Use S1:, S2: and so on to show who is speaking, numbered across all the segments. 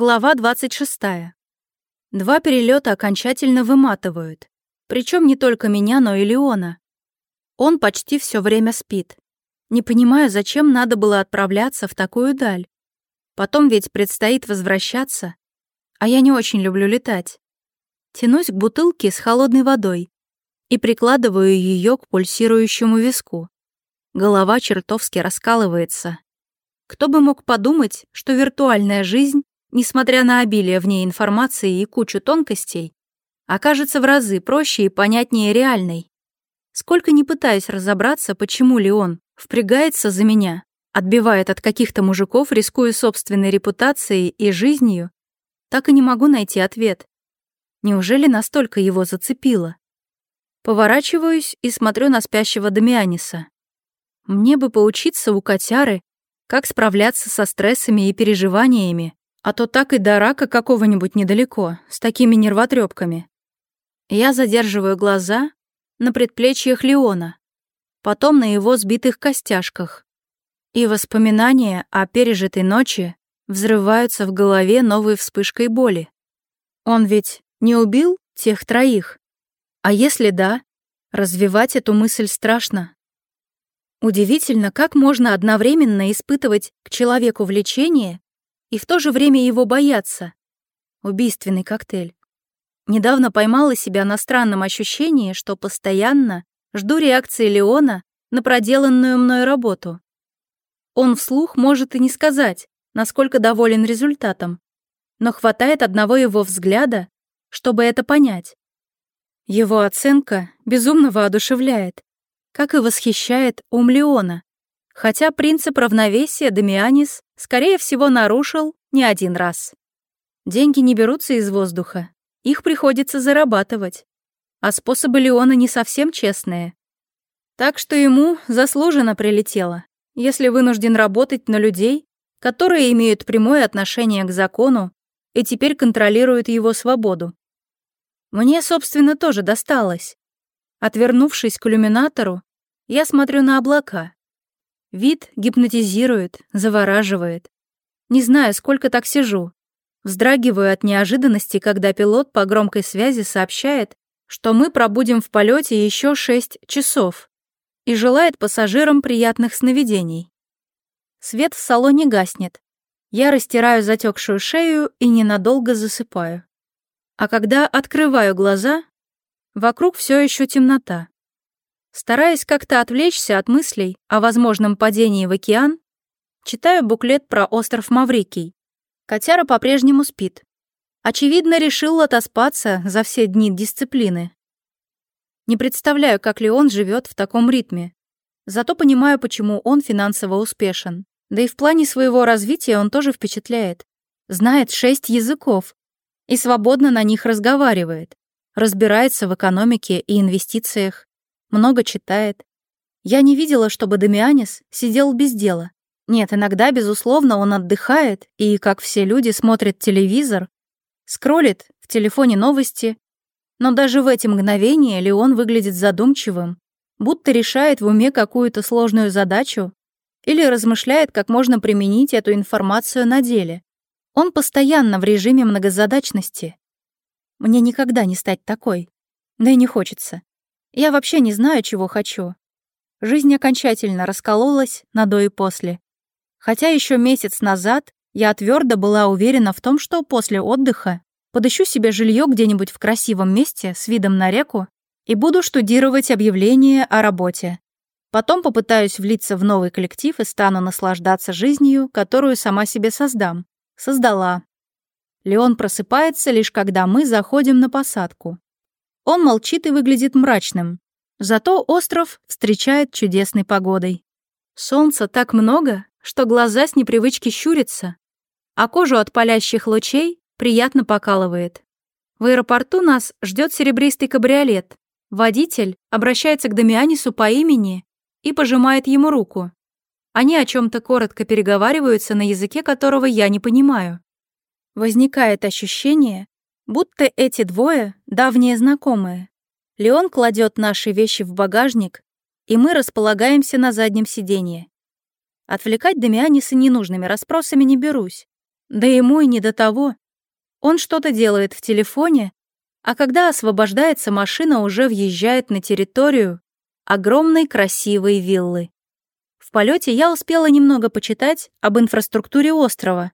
S1: Глава 26. Два перелета окончательно выматывают. Причем не только меня, но и Леона. Он почти все время спит. Не понимаю, зачем надо было отправляться в такую даль. Потом ведь предстоит возвращаться. А я не очень люблю летать. Тянусь к бутылке с холодной водой и прикладываю ее к пульсирующему виску. Голова чертовски раскалывается. Кто бы мог подумать, что виртуальная жизнь несмотря на обилие в ней информации и кучу тонкостей, окажется в разы проще и понятнее реальной. Сколько не пытаюсь разобраться, почему Леон впрягается за меня, отбивает от каких-то мужиков, рискуя собственной репутацией и жизнью, так и не могу найти ответ. Неужели настолько его зацепило? Поворачиваюсь и смотрю на спящего Дамианиса. Мне бы поучиться у котяры, как справляться со стрессами и переживаниями, а то так и до рака какого-нибудь недалеко, с такими нервотрепками. Я задерживаю глаза на предплечьях Леона, потом на его сбитых костяшках. И воспоминания о пережитой ночи взрываются в голове новой вспышкой боли. Он ведь не убил тех троих? А если да, развивать эту мысль страшно. Удивительно, как можно одновременно испытывать к человеку влечение и в то же время его бояться Убийственный коктейль. Недавно поймала себя на странном ощущении, что постоянно жду реакции Леона на проделанную мной работу. Он вслух может и не сказать, насколько доволен результатом, но хватает одного его взгляда, чтобы это понять. Его оценка безумно воодушевляет, как и восхищает ум Леона, хотя принцип равновесия Дамианис, скорее всего, нарушил не один раз. Деньги не берутся из воздуха, их приходится зарабатывать. А способы Леона не совсем честные. Так что ему заслуженно прилетело, если вынужден работать на людей, которые имеют прямое отношение к закону и теперь контролируют его свободу. Мне, собственно, тоже досталось. Отвернувшись к иллюминатору, я смотрю на облака. Вид гипнотизирует, завораживает. Не знаю, сколько так сижу. Вздрагиваю от неожиданности, когда пилот по громкой связи сообщает, что мы пробудем в полете еще 6 часов и желает пассажирам приятных сновидений. Свет в салоне гаснет. Я растираю затекшую шею и ненадолго засыпаю. А когда открываю глаза, вокруг все еще темнота. Стараясь как-то отвлечься от мыслей о возможном падении в океан, читаю буклет про остров Маврикий. Котяра по-прежнему спит. Очевидно, решил отоспаться за все дни дисциплины. Не представляю, как ли он живет в таком ритме. Зато понимаю, почему он финансово успешен. Да и в плане своего развития он тоже впечатляет. Знает шесть языков и свободно на них разговаривает. Разбирается в экономике и инвестициях много читает. Я не видела, чтобы Дамианис сидел без дела. Нет, иногда, безусловно, он отдыхает и, как все люди, смотрит телевизор, скроллит в телефоне новости. Но даже в эти мгновения Леон выглядит задумчивым, будто решает в уме какую-то сложную задачу или размышляет, как можно применить эту информацию на деле. Он постоянно в режиме многозадачности. Мне никогда не стать такой. Да и не хочется. Я вообще не знаю, чего хочу. Жизнь окончательно раскололась на до и после. Хотя еще месяц назад я твердо была уверена в том, что после отдыха подыщу себе жилье где-нибудь в красивом месте с видом на реку и буду штудировать объявления о работе. Потом попытаюсь влиться в новый коллектив и стану наслаждаться жизнью, которую сама себе создам. Создала. Леон просыпается лишь когда мы заходим на посадку. Он молчит и выглядит мрачным. Зато остров встречает чудесной погодой. Солнца так много, что глаза с непривычки щурятся, а кожу от палящих лучей приятно покалывает. В аэропорту нас ждет серебристый кабриолет. Водитель обращается к Дамианису по имени и пожимает ему руку. Они о чем то коротко переговариваются на языке, которого я не понимаю. Возникает ощущение, Будто эти двое — давние знакомые. Леон кладет наши вещи в багажник, и мы располагаемся на заднем сиденье. Отвлекать Дамианиса ненужными расспросами не берусь. Да ему и не до того. Он что-то делает в телефоне, а когда освобождается, машина уже въезжает на территорию огромной красивой виллы. В полете я успела немного почитать об инфраструктуре острова.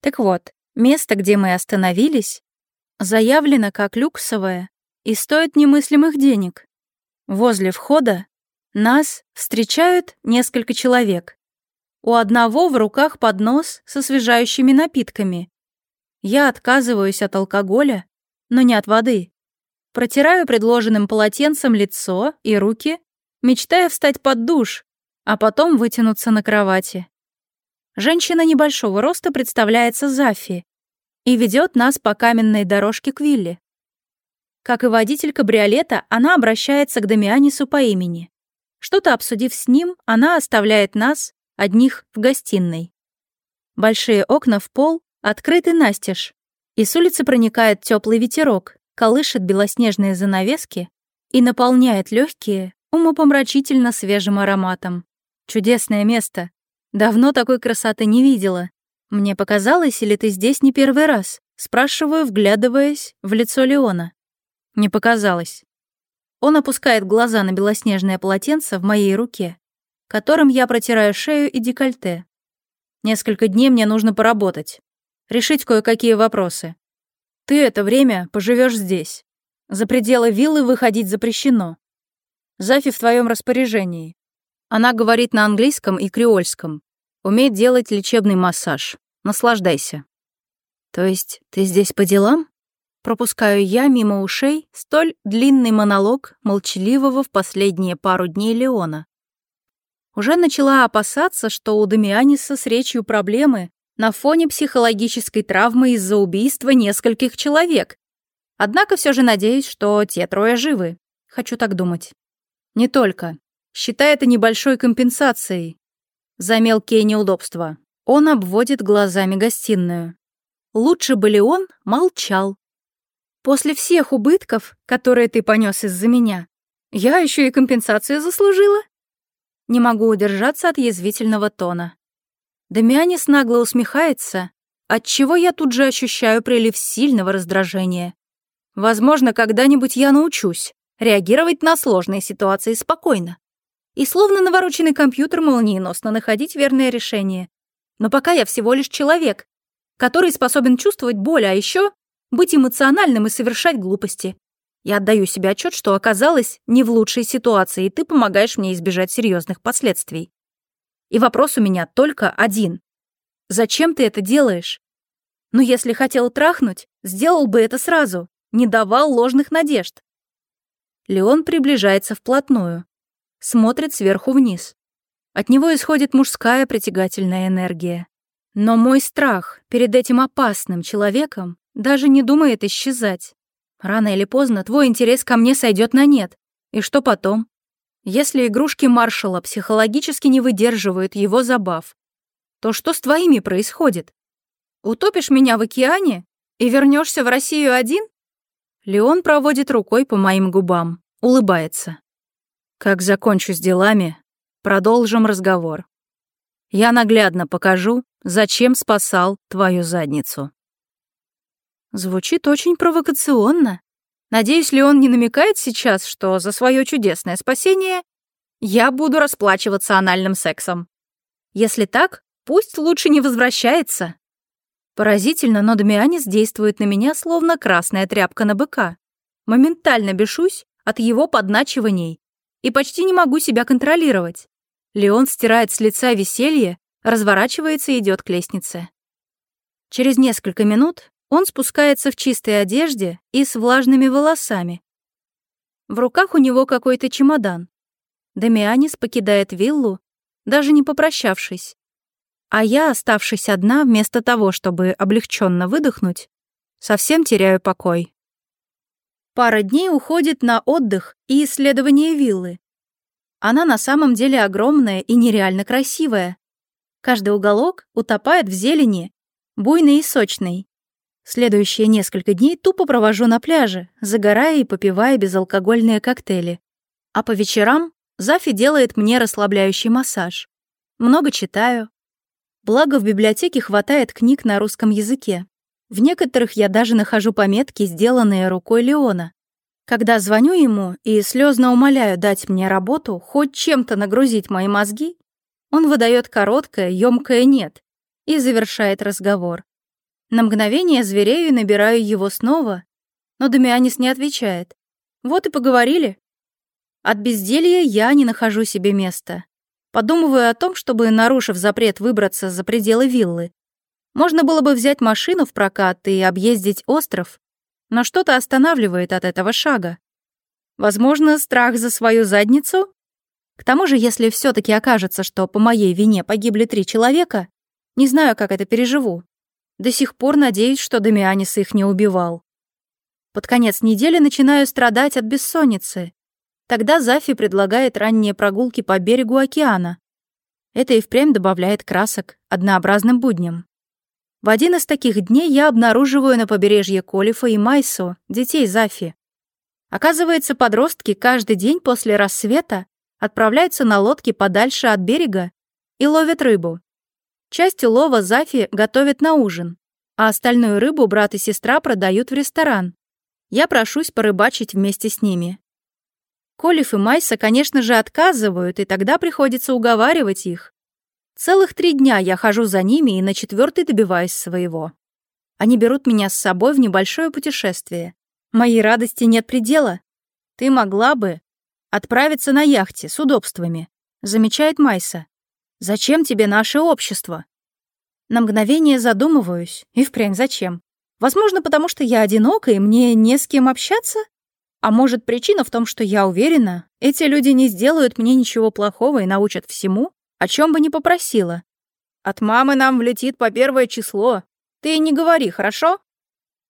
S1: Так вот, место, где мы остановились, заявлена как люксовая и стоит немыслимых денег. Возле входа нас встречают несколько человек. У одного в руках поднос с освежающими напитками. Я отказываюсь от алкоголя, но не от воды. Протираю предложенным полотенцем лицо и руки, мечтая встать под душ, а потом вытянуться на кровати. Женщина небольшого роста представляется Зафи и ведет нас по каменной дорожке к вилле. Как и водитель кабриолета, она обращается к Дамианису по имени. Что-то обсудив с ним, она оставляет нас, одних, в гостиной. Большие окна в пол открыты настежь, и с улицы проникает теплый ветерок, колышет белоснежные занавески и наполняет легкие умопомрачительно свежим ароматом. Чудесное место. Давно такой красоты не видела. «Мне показалось, или ты здесь не первый раз?» Спрашиваю, вглядываясь в лицо Леона. «Не показалось». Он опускает глаза на белоснежное полотенце в моей руке, которым я протираю шею и декольте. Несколько дней мне нужно поработать, решить кое-какие вопросы. Ты это время поживешь здесь. За пределы виллы выходить запрещено. Зафи в твоем распоряжении. Она говорит на английском и креольском. Умеет делать лечебный массаж. Наслаждайся». «То есть ты здесь по делам?» Пропускаю я мимо ушей столь длинный монолог молчаливого в последние пару дней Леона. Уже начала опасаться, что у Дамианиса с речью проблемы на фоне психологической травмы из-за убийства нескольких человек. Однако все же надеюсь, что те трое живы. Хочу так думать. Не только. Считай это небольшой компенсацией, за мелкие неудобства. Он обводит глазами гостиную. Лучше бы ли он молчал. После всех убытков, которые ты понес из-за меня, я еще и компенсацию заслужила. Не могу удержаться от язвительного тона. Дамианис нагло усмехается, отчего я тут же ощущаю прилив сильного раздражения. Возможно, когда-нибудь я научусь реагировать на сложные ситуации спокойно, и словно навороченный компьютер молниеносно находить верное решение. Но пока я всего лишь человек, который способен чувствовать боль, а еще быть эмоциональным и совершать глупости. Я отдаю себе отчет, что оказалась не в лучшей ситуации, и ты помогаешь мне избежать серьезных последствий. И вопрос у меня только один. Зачем ты это делаешь? Ну, если хотел трахнуть, сделал бы это сразу, не давал ложных надежд. Леон приближается вплотную смотрит сверху вниз. От него исходит мужская притягательная энергия. Но мой страх перед этим опасным человеком даже не думает исчезать. Рано или поздно твой интерес ко мне сойдет на нет. И что потом? Если игрушки маршала психологически не выдерживают его забав, то что с твоими происходит? Утопишь меня в океане и вернешься в Россию один? Леон проводит рукой по моим губам, улыбается. Как закончу с делами, продолжим разговор. Я наглядно покажу, зачем спасал твою задницу. Звучит очень провокационно. Надеюсь, ли он не намекает сейчас, что за свое чудесное спасение я буду расплачиваться анальным сексом. Если так, пусть лучше не возвращается. Поразительно, но Дамианис действует на меня, словно красная тряпка на быка. Моментально бешусь от его подначиваний и почти не могу себя контролировать. Леон стирает с лица веселье, разворачивается и идет к лестнице. Через несколько минут он спускается в чистой одежде и с влажными волосами. В руках у него какой-то чемодан. Дамианис покидает виллу, даже не попрощавшись. А я, оставшись одна, вместо того, чтобы облегченно выдохнуть, совсем теряю покой пара дней уходит на отдых и исследование виллы. Она на самом деле огромная и нереально красивая. Каждый уголок утопает в зелени, буйной и сочной. Следующие несколько дней тупо провожу на пляже, загорая и попивая безалкогольные коктейли. А по вечерам Зафи делает мне расслабляющий массаж. Много читаю. Благо, в библиотеке хватает книг на русском языке. В некоторых я даже нахожу пометки, сделанные рукой Леона. Когда звоню ему и слезно умоляю дать мне работу, хоть чем-то нагрузить мои мозги, он выдает короткое, емкое «нет» и завершает разговор. На мгновение зверею и набираю его снова, но Дамианис не отвечает. Вот и поговорили. От безделья я не нахожу себе места. Подумываю о том, чтобы, нарушив запрет, выбраться за пределы виллы, можно было бы взять машину в прокат и объездить остров, но что-то останавливает от этого шага. Возможно, страх за свою задницу? К тому же, если все таки окажется, что по моей вине погибли три человека, не знаю, как это переживу. До сих пор надеюсь, что Дамианис их не убивал. Под конец недели начинаю страдать от бессонницы. Тогда Зафи предлагает ранние прогулки по берегу океана. Это и впрямь добавляет красок однообразным будням. В один из таких дней я обнаруживаю на побережье Колифа и Майсо детей Зафи. Оказывается, подростки каждый день после рассвета отправляются на лодке подальше от берега и ловят рыбу. Часть улова Зафи готовит на ужин, а остальную рыбу брат и сестра продают в ресторан. Я прошусь порыбачить вместе с ними. Колиф и Майса, конечно же, отказывают, и тогда приходится уговаривать их. Целых три дня я хожу за ними и на четвертый добиваюсь своего. Они берут меня с собой в небольшое путешествие. Моей радости нет предела. Ты могла бы отправиться на яхте с удобствами, замечает Майса. Зачем тебе наше общество? На мгновение задумываюсь. И впрямь зачем? Возможно, потому что я одинока и мне не с кем общаться? А может, причина в том, что я уверена, эти люди не сделают мне ничего плохого и научат всему, о чем бы ни попросила. От мамы нам влетит по первое число. Ты не говори, хорошо?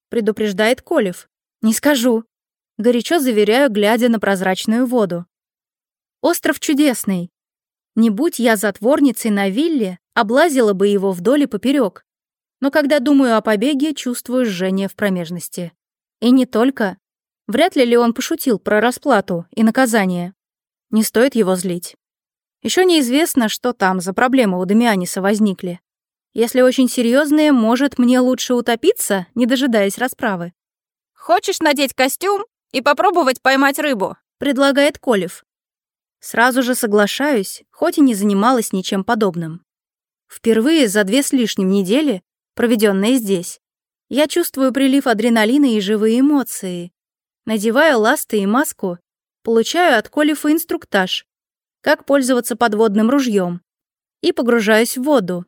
S1: Предупреждает Колев. Не скажу. Горячо заверяю, глядя на прозрачную воду. Остров чудесный. Не будь я затворницей на вилле, облазила бы его вдоль и поперек. Но когда думаю о побеге, чувствую жжение в промежности. И не только. Вряд ли ли он пошутил про расплату и наказание. Не стоит его злить. Еще неизвестно, что там за проблемы у Дамианиса возникли. Если очень серьезные, может, мне лучше утопиться, не дожидаясь расправы.
S2: «Хочешь надеть костюм и попробовать поймать рыбу?»
S1: — предлагает Колев. Сразу же соглашаюсь, хоть и не занималась ничем подобным. Впервые за две с лишним недели, проведенные здесь, я чувствую прилив адреналина и живые эмоции. Надеваю ласты и маску, получаю от Колефа инструктаж, как пользоваться подводным ружьем, и погружаюсь в воду.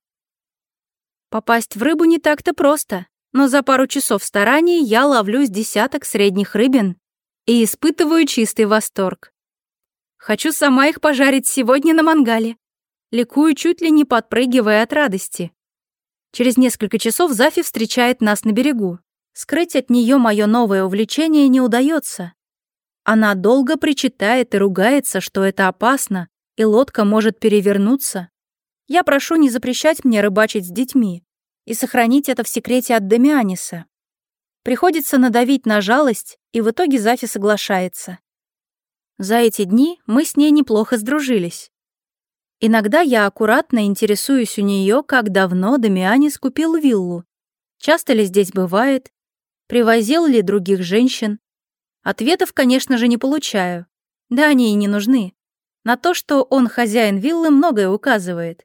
S1: Попасть в рыбу не так-то просто, но за пару часов стараний я ловлю с десяток средних рыбин и испытываю чистый восторг. Хочу сама их пожарить сегодня на мангале. Ликую чуть ли не подпрыгивая от радости. Через несколько часов Зафи встречает нас на берегу. Скрыть от нее мое новое увлечение не удается. Она долго причитает и ругается, что это опасно, и лодка может перевернуться. Я прошу не запрещать мне рыбачить с детьми и сохранить это в секрете от Демианиса. Приходится надавить на жалость, и в итоге Зафи соглашается. За эти дни мы с ней неплохо сдружились. Иногда я аккуратно интересуюсь у нее, как давно Дамианис купил виллу, часто ли здесь бывает, привозил ли других женщин, Ответов, конечно же, не получаю. Да они и не нужны. На то, что он хозяин виллы, многое указывает.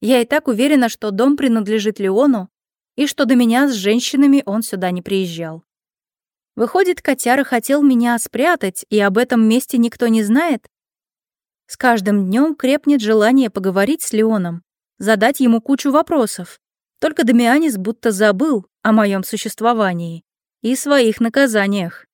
S1: Я и так уверена, что дом принадлежит Леону, и что до меня с женщинами он сюда не приезжал. Выходит, котяра хотел меня спрятать, и об этом месте никто не знает? С каждым днем крепнет желание поговорить с Леоном, задать ему кучу вопросов. Только Дамианис будто забыл о моем существовании и своих наказаниях.